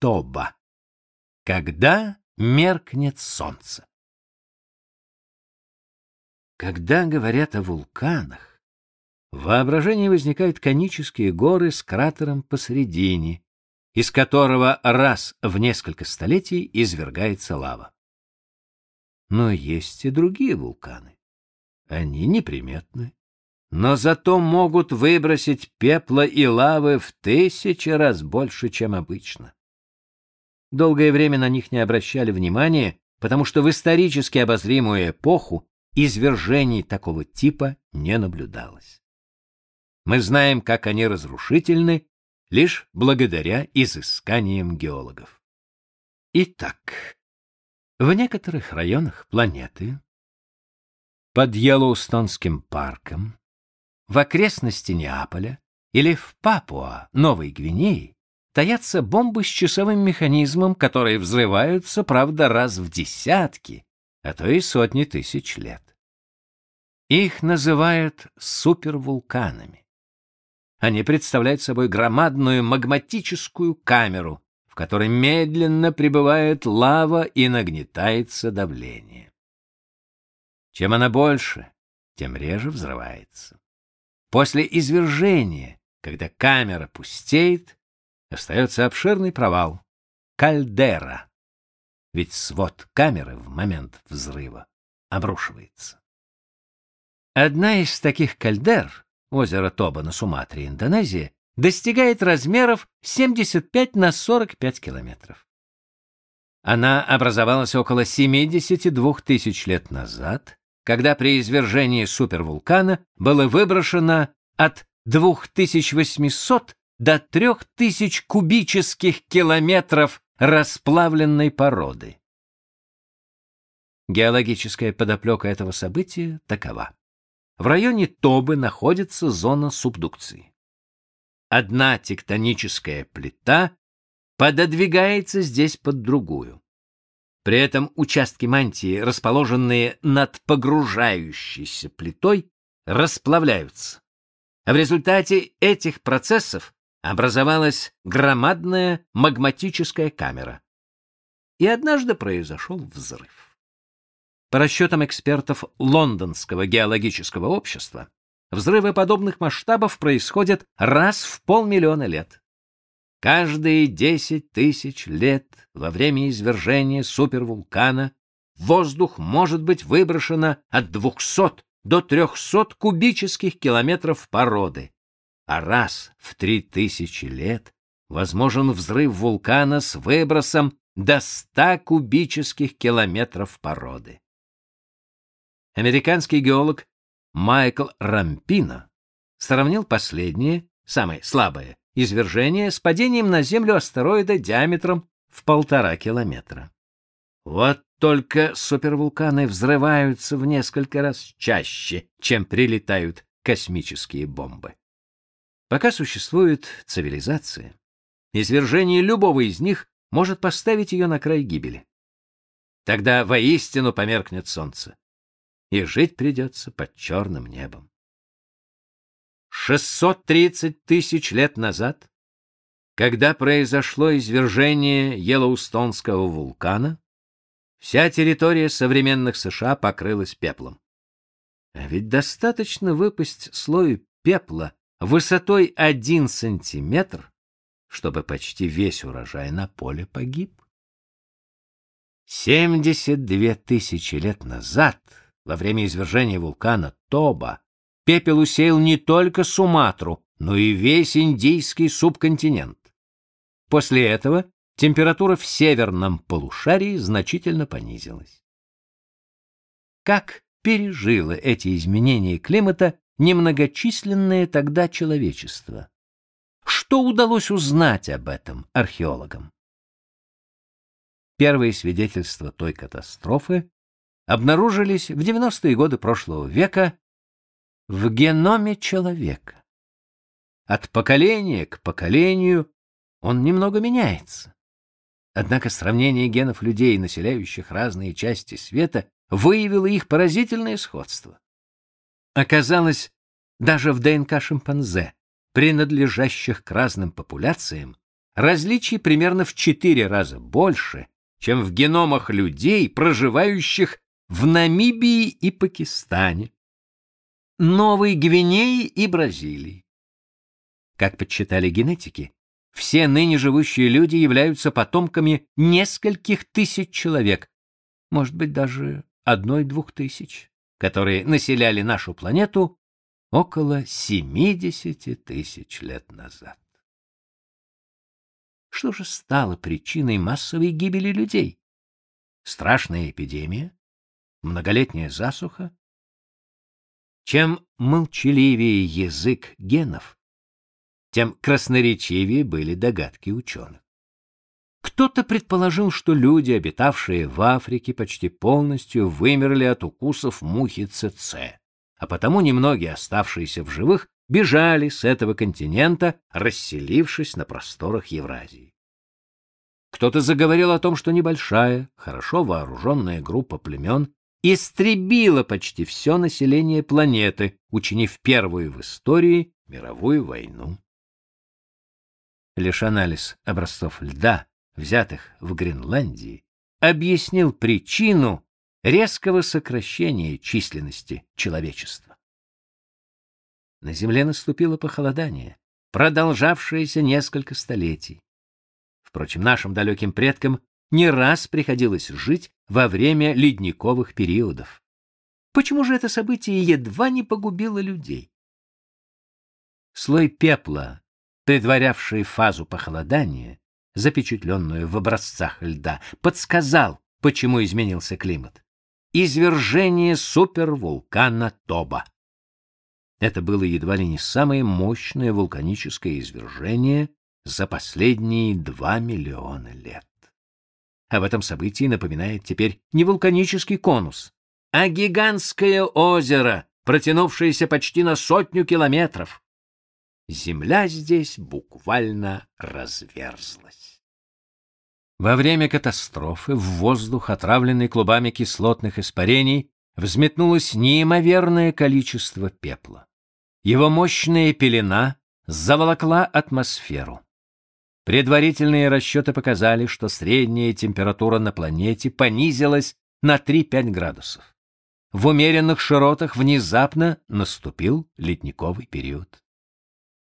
Тоба. Когда меркнет солнце. Когда говорят о вулканах, в воображении возникают конические горы с кратером посередине, из которого раз в несколько столетий извергается лава. Но есть и другие вулканы. Они неприметны, но зато могут выбросить пепла и лавы в тысячи раз больше, чем обычно. Долгое время на них не обращали внимания, потому что в исторически обозримую эпоху извержений такого типа не наблюдалось. Мы знаем, как они разрушительны лишь благодаря изысканиям геологов. Итак, в некоторых районах планеты под Йеллоустонским парком, в окрестности Неаполя или в Папуа, Новой Гвинеи, таятся бомбы с часовым механизмом, которые взрываются, правда, раз в десятки, а то и сотни тысяч лет. Их называют супервулканами. Они представляют собой громадную магматическую камеру, в которой медленно прибывает лава и нагнетается давление. Чем она больше, тем реже взрывается. После извержения, когда камера пустеет, остается обширный провал — кальдера, ведь свод камеры в момент взрыва обрушивается. Одна из таких кальдер, озеро Тоба на Суматре, Индонезия, достигает размеров 75 на 45 километров. Она образовалась около 72 тысяч лет назад, когда при извержении супервулкана было выброшено от 2800 до 3000 кубических километров расплавленной породы. Геологическая подоплека этого события такова. В районе Тобы находится зона субдукции. Одна тектоническая плита пододвигается здесь под другую. При этом участки мантии, расположенные над погружающейся плитой, расплавляются. В результате этих процессов образовалась громадная магматическая камера. И однажды произошел взрыв. По расчетам экспертов Лондонского геологического общества, взрывы подобных масштабов происходят раз в полмиллиона лет. Каждые 10 тысяч лет во время извержения супервулкана в воздух может быть выброшено от 200 до 300 кубических километров породы, а раз в 3000 лет возможен взрыв вулкана с выбросом до 100 кубических километров породы. Американский геолог Майкл Рампино сравнил последнее, самое слабое, извержение с падением на Землю астероида диаметром в полтора километра. Вот только супервулканы взрываются в несколько раз чаще, чем прилетают космические бомбы. Пока существует цивилизация, извержение любого из них может поставить ее на край гибели. Тогда воистину померкнет солнце, и жить придется под черным небом. 630 тысяч лет назад, когда произошло извержение Йеллоустонского вулкана, вся территория современных США покрылась пеплом. А ведь достаточно выпасть слой пепла высотой один сантиметр, чтобы почти весь урожай на поле погиб. 72 тысячи лет назад, во время извержения вулкана Тоба, пепел усеял не только Суматру, но и весь индийский субконтинент. После этого температура в северном полушарии значительно понизилась. Как пережило эти изменения климата немногочисленное тогда человечество? Что удалось узнать об этом археологам? Первые свидетельства той катастрофы обнаружились в 90-е годы прошлого века в геноме человека. От поколения к поколению он немного меняется. Однако сравнение генов людей, населяющих разные части света, выявило их поразительное сходство. Оказалось, даже в ДНК шимпанзе, принадлежащих к разным популяциям, различий примерно в четыре раза больше, чем в геномах людей, проживающих в Намибии и Пакистане, Новой Гвинеи и Бразилии. Как подсчитали генетики, все ныне живущие люди являются потомками нескольких тысяч человек, может быть, даже одной-двух тысяч, которые населяли нашу планету около 70 тысяч лет назад. Что же стало причиной массовой гибели людей? Страшная эпидемия? Многолетняя засуха? Чем молчаливее язык генов, тем красноречивее были догадки ученых. Кто-то предположил, что люди, обитавшие в Африке, почти полностью вымерли от укусов мухи ЦЦ, а потому немногие оставшиеся в живых бежали с этого континента, расселившись на просторах Евразии. Кто-то заговорил о том, что небольшая, хорошо вооруженная группа племен истребила почти все население планеты, учинив первую в истории мировую войну. Лишь анализ образцов льда, взятых в Гренландии, объяснил причину резкого сокращения численности человечества. На Земле наступило похолодание, продолжавшееся несколько столетий. Впрочем, нашим далеким предкам не раз приходилось жить во время ледниковых периодов. Почему же это событие едва не погубило людей? Слой пепла, предварявший фазу похолодания, запечатленную в образцах льда, подсказал, почему изменился климат. Извержение супервулкана Тоба. Это было едва ли не самое мощное вулканическое извержение за последние два миллиона лет. Об этом событии напоминает теперь не вулканический конус, а гигантское озеро, протянувшееся почти на сотню километров. Земля здесь буквально разверзлась. Во время катастрофы в воздух, отравленный клубами кислотных испарений, взметнулось неимоверное количество пепла. Его мощная пелена заволокла атмосферу. Предварительные расчеты показали, что средняя температура на планете понизилась на 3-5 градусов. В умеренных широтах внезапно наступил ледниковый период.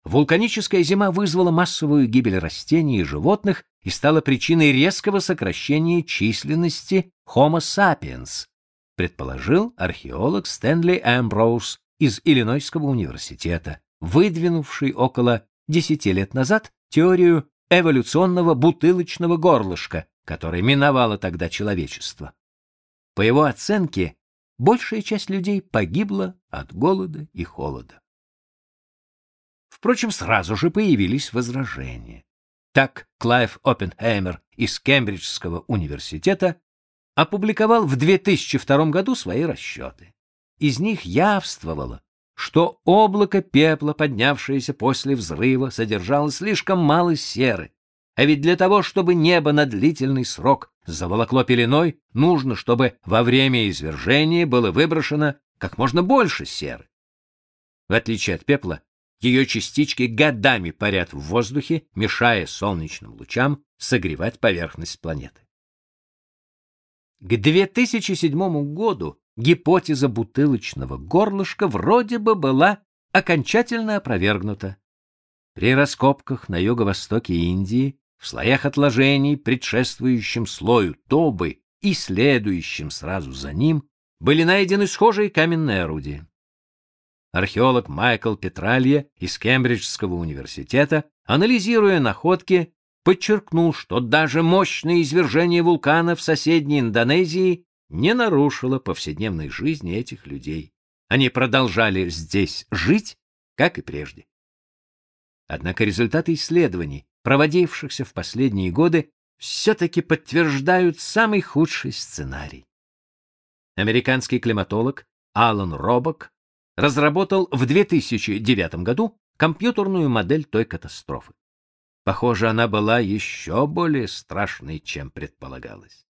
Вулканическая зима вызвала массовую гибель растений и животных и стала причиной резкого сокращения численности Homo sapiens, предположил археолог Стэнли Эмброуз из Иллинойского университета, выдвинувший около 10 лет назад теорию эволюционного бутылочного горлышка, которое миновало тогда человечество. По его оценке, большая часть людей погибла от голода и холода. Впрочем, сразу же появились возражения. Так Клайв Оппенхеймер из Кембриджского университета опубликовал в 2002 году свои расчеты. Из них явствовало, что облако пепла, поднявшееся после взрыва, содержало слишком мало серы. А ведь для того, чтобы небо на длительный срок заволокло пеленой, нужно, чтобы во время извержения было выброшено как можно больше серы. В отличие от пепла, ее частички годами парят в воздухе, мешая солнечным лучам согревать поверхность планеты. К 2007 году гипотеза бутылочного горлышка вроде бы была окончательно опровергнута. При раскопках на юго-востоке Индии, в слоях отложений, предшествующем слою Тобы и следующем сразу за ним, были найдены схожие каменные орудия. Археолог Майкл Петралье из Кембриджского университета, анализируя находки, подчеркнул, что даже мощное извержение вулкана в соседней Индонезии не нарушило повседневной жизни этих людей. Они продолжали здесь жить, как и прежде. Однако результаты исследований, проводившихся в последние годы, все-таки подтверждают самый худший сценарий. Американский климатолог Алан Робок разработал в 2009 году компьютерную модель той катастрофы. Похоже, она была еще более страшной, чем предполагалось.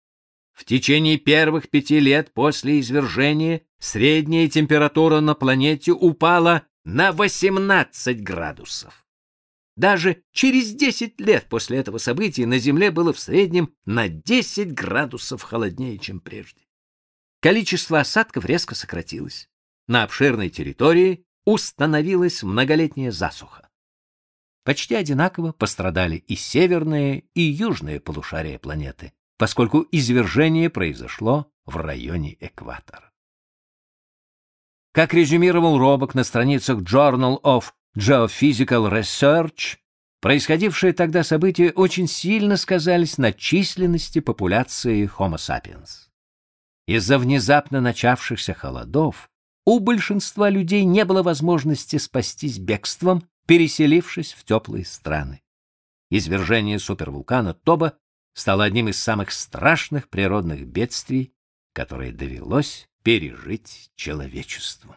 В течение первых пяти лет после извержения средняя температура на планете упала на 18 градусов. Даже через 10 лет после этого события на Земле было в среднем на 10 градусов холоднее, чем прежде. Количество осадков резко сократилось. На обширной территории установилась многолетняя засуха. Почти одинаково пострадали и северные, и южные полушария планеты, поскольку извержение произошло в районе экватора. Как резюмировал Робок на страницах Journal of Geophysical Research, происходившие тогда события очень сильно сказались на численности популяции Homo sapiens. Из-за внезапно начавшихся холодов у большинства людей не было возможности спастись бегством, переселившись в теплые страны. Извержение супервулкана Тоба стало одним из самых страшных природных бедствий, которые довелось пережить человечеству.